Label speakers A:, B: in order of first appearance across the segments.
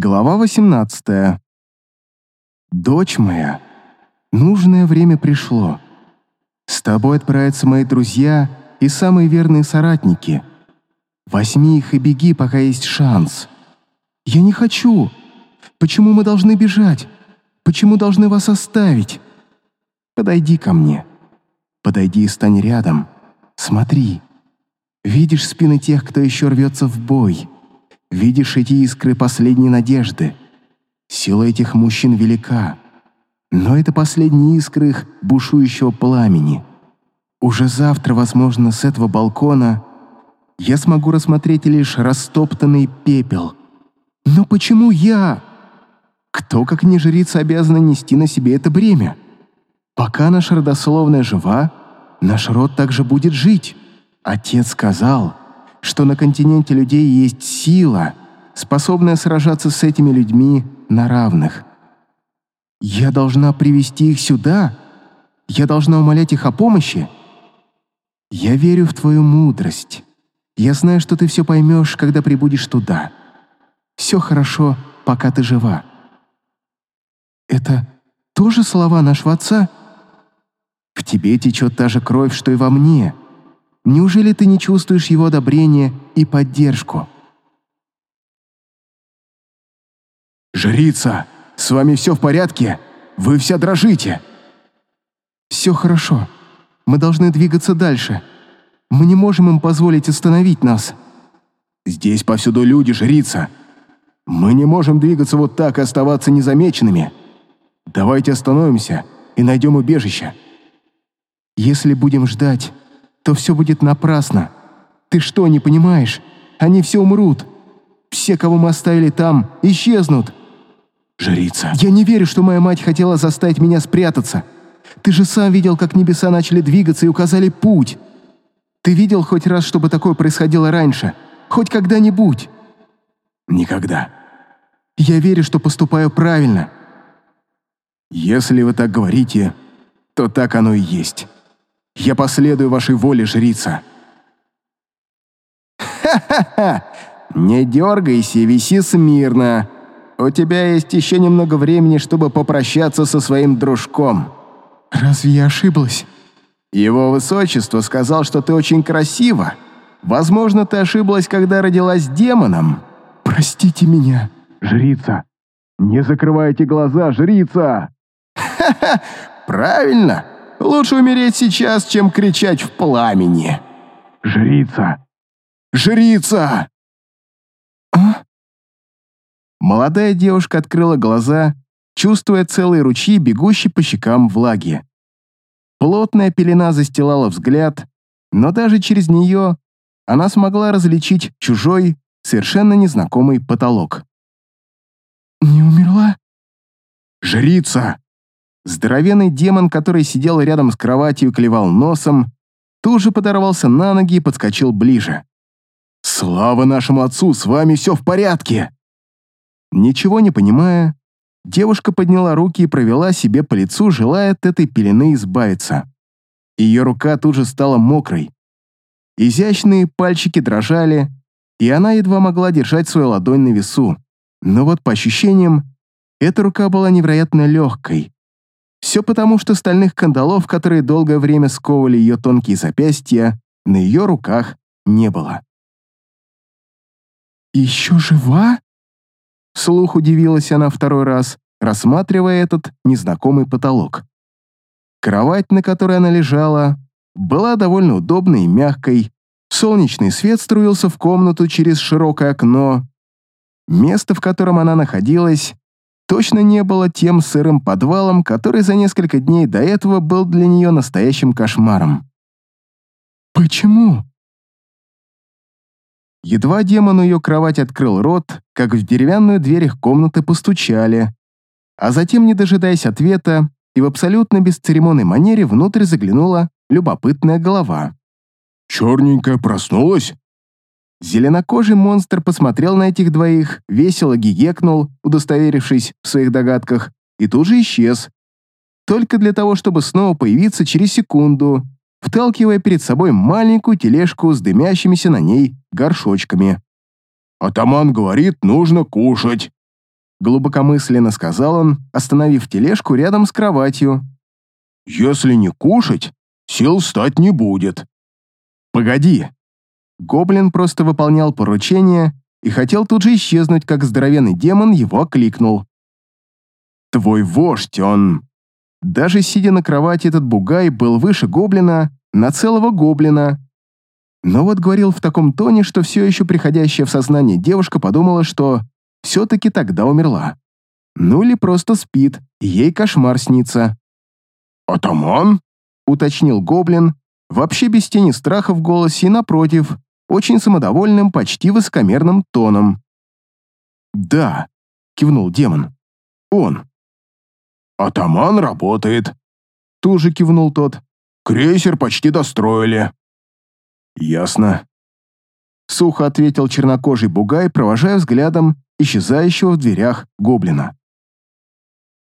A: Глава 18. Дочь моя, нужное время пришло. С тобой отправятся мои друзья и самые верные соратники. Возьми их и беги, пока есть шанс. Я не хочу. Почему мы должны бежать? Почему должны вас оставить? Подойди ко мне. Подойди и стань рядом. Смотри. Видишь спины тех, кто еще рвется в бой. Видишь эти искры последней надежды. Сила этих мужчин велика. Но это последние искры их бушующего пламени. Уже завтра, возможно, с этого балкона я смогу рассмотреть лишь растоптанный пепел. Но почему я? Кто, как не жрица, обязана нести на себе это бремя? Пока наша родословная жива, наш род также будет жить. Отец сказал, что на континенте людей есть сила, способная сражаться с этими людьми на равных. Я должна привести их сюда? Я должна умолять их о помощи? Я верю в твою мудрость. Я знаю, что ты все поймешь, когда прибудешь туда. Все хорошо, пока ты жива. Это тоже слова нашего отца? В тебе течет та же кровь, что и во мне — Неужели ты не чувствуешь его одобрения и поддержку?
B: «Жрица, с вами все в порядке? Вы вся дрожите!»
A: «Все хорошо. Мы должны двигаться дальше. Мы не можем им позволить остановить нас».
B: «Здесь повсюду люди, жрица. Мы не можем двигаться вот так и оставаться незамеченными. Давайте остановимся и найдем убежище».
A: «Если будем ждать, то все будет напрасно. Ты что, не понимаешь? Они все умрут. Все, кого мы оставили там, исчезнут.
B: Жрица.
A: Я не верю, что моя мать хотела заставить меня спрятаться. Ты же сам видел, как небеса начали двигаться и указали путь. Ты видел хоть раз, чтобы такое происходило раньше? Хоть когда-нибудь?
B: Никогда.
A: Я верю, что поступаю правильно.
B: Если вы так говорите, то так оно и есть. Я последую вашей воле, жрица».
A: «Ха-ха-ха! Не дергайся, виси смирно. У тебя есть еще немного времени, чтобы попрощаться со своим дружком». «Разве я ошиблась?» «Его высочество сказал, что ты очень красива. Возможно, ты ошиблась, когда родилась демоном. Простите меня».
B: «Жрица! Не закрывайте глаза, жрица!»
A: «Ха-ха! Правильно!» Лучше умереть сейчас, чем кричать в пламени.
B: Жрица!
A: Жрица! А? Молодая девушка открыла глаза, чувствуя целые ручьи, бегущие по щекам влаги. Плотная пелена застилала взгляд, но даже через нее она смогла различить чужой, совершенно незнакомый потолок. «Не умерла?»
B: «Жрица!»
A: Здоровенный демон, который сидел рядом с кроватью и клевал носом, тут же подорвался на ноги и подскочил ближе.
B: «Слава нашему отцу, с вами все в порядке!»
A: Ничего не понимая, девушка подняла руки и провела себе по лицу, желая от этой пелены избавиться. Ее рука тут же стала мокрой. Изящные пальчики дрожали, и она едва могла держать свою ладонь на весу. Но вот по ощущениям, эта рука была невероятно легкой, все потому, что стальных кандалов, которые долгое время сковывали ее тонкие запястья, на ее руках не было. «Еще жива?» Вслух удивилась она второй раз, рассматривая этот незнакомый потолок. Кровать, на которой она лежала, была довольно удобной и мягкой, солнечный свет струился в комнату через широкое окно. Место, в котором она находилась, точно не было тем сырым подвалом, который за несколько дней до этого был для нее настоящим кошмаром. «Почему?» Едва демон у ее кровать открыл рот, как в деревянную дверь их комнаты постучали, а затем, не дожидаясь ответа, и в абсолютно бесцеремонной манере внутрь заглянула любопытная голова.
B: «Черненькая проснулась?»
A: Зеленокожий монстр посмотрел на этих двоих, весело гигекнул, удостоверившись в своих догадках, и тут же исчез. Только для того, чтобы снова появиться через секунду, вталкивая перед собой маленькую тележку с дымящимися на ней горшочками.
B: «Атаман говорит, нужно кушать».
A: глубокомысленно сказал он, остановив тележку рядом с кроватью.
B: «Если не кушать, сил встать не будет».
A: «Погоди». Гоблин просто выполнял поручение и хотел тут же исчезнуть, как здоровенный демон его окликнул. «Твой вождь, он...» Даже сидя на кровати, этот бугай был выше гоблина на целого гоблина. Но вот говорил в таком тоне, что все еще приходящая в сознание девушка подумала, что все-таки тогда умерла. Ну или просто спит, и ей кошмар снится.
B: «Атаман?»
A: — уточнил гоблин, вообще без тени страха в голосе и, напротив, очень самодовольным, почти высокомерным тоном. «Да», — кивнул демон, — «он».
B: «Атаман работает», —
A: тут же кивнул тот.
B: «Крейсер почти достроили».
A: «Ясно», — сухо ответил чернокожий бугай, провожая взглядом исчезающего в дверях гоблина.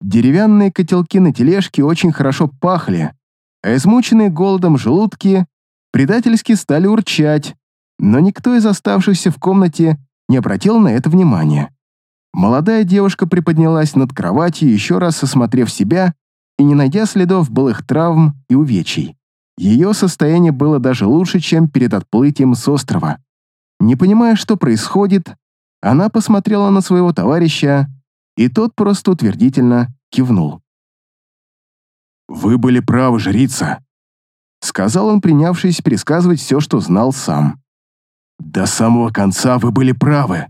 A: Деревянные котелки на тележке очень хорошо пахли, а измученные голодом желудки предательски стали урчать, но никто из оставшихся в комнате не обратил на это внимания. Молодая девушка приподнялась над кроватью, еще раз осмотрев себя и не найдя следов былых травм и увечий. Ее состояние было даже лучше, чем перед отплытием с острова. Не понимая, что происходит, она посмотрела на своего товарища, и тот просто утвердительно кивнул.
B: «Вы были правы, жрица», — сказал он, принявшись пересказывать все, что знал сам. «До самого конца вы были правы.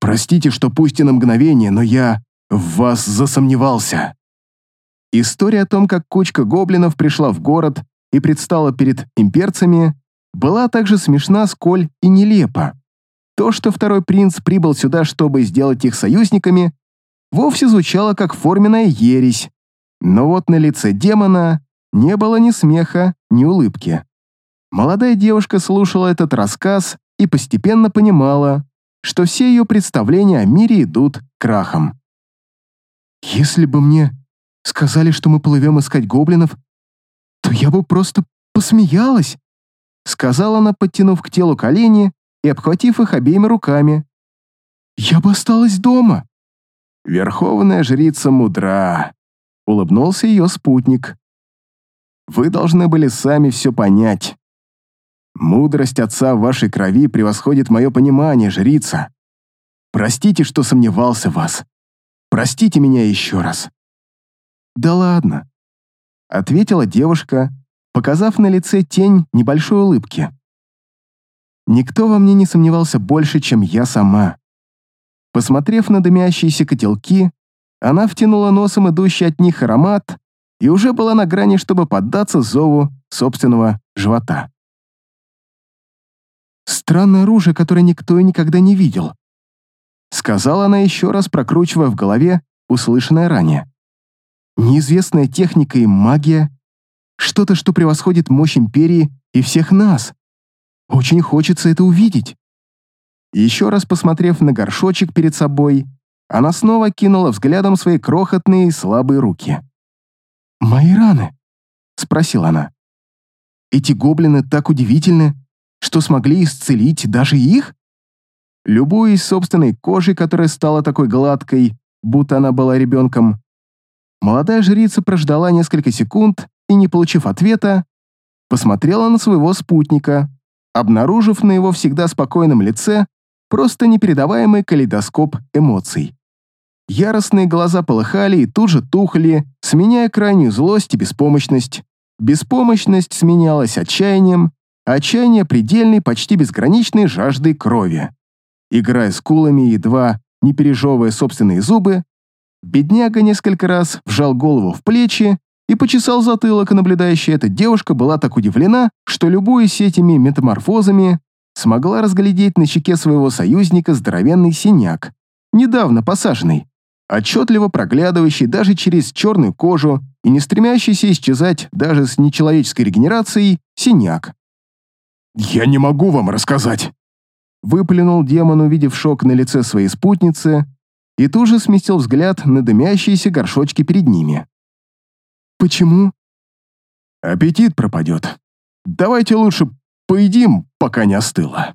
B: Простите, что пусть и на мгновение, но я в вас засомневался».
A: История о том, как кучка гоблинов пришла в город и предстала перед имперцами, была также смешна, сколь и нелепа. То, что второй принц прибыл сюда, чтобы сделать их союзниками, вовсе звучало как форменная ересь. Но вот на лице демона не было ни смеха, ни улыбки. Молодая девушка слушала этот рассказ и постепенно понимала, что все ее представления о мире идут крахом. «Если бы мне сказали, что мы плывем искать гоблинов, то я бы просто посмеялась», сказала она, подтянув к телу колени и обхватив их обеими руками. «Я бы осталась дома».
B: «Верховная жрица мудра», — улыбнулся ее спутник. «Вы должны были сами все понять. Мудрость отца в вашей крови превосходит мое понимание, жрица. Простите, что сомневался в вас. Простите меня еще раз».
A: «Да ладно», — ответила девушка, показав на лице тень небольшой улыбки. Никто во мне не сомневался больше, чем я сама. Посмотрев на дымящиеся котелки, она втянула носом идущий от них аромат и уже была на грани, чтобы поддаться зову собственного живота. «Странное оружие, которое никто и никогда не видел», сказала она еще раз, прокручивая в голове услышанное ранее. «Неизвестная техника и магия, что-то, что превосходит мощь Империи и всех нас. Очень хочется это увидеть». Еще раз посмотрев на горшочек перед собой, она снова кинула взглядом свои крохотные и слабые руки. «Мои раны?» — спросила она. «Эти гоблины так удивительны, что смогли исцелить даже их?» Любуясь собственной кожей, которая стала такой гладкой, будто она была ребенком, молодая жрица прождала несколько секунд и, не получив ответа, посмотрела на своего спутника, обнаружив на его всегда спокойном лице просто непередаваемый калейдоскоп эмоций. Яростные глаза полыхали и тут же тухли, сменяя крайнюю злость и беспомощность. Беспомощность сменялась отчаянием, отчаяние предельной, почти безграничной жаждой крови. Играя с кулами, едва не пережевывая собственные зубы, бедняга несколько раз вжал голову в плечи и почесал затылок, наблюдающая эта девушка была так удивлена, что, любуясь этими метаморфозами, смогла разглядеть на щеке своего союзника здоровенный синяк, недавно посаженный, отчетливо проглядывающий даже через черную кожу и не стремящийся исчезать даже с нечеловеческой регенерацией синяк.
B: «Я не могу вам рассказать!»
A: Выплюнул демон, увидев шок на лице своей спутницы, и тут же сместил взгляд на дымящиеся горшочки перед ними. «Почему?»
B: «Аппетит пропадет. Давайте лучше поедим, пока не остыло».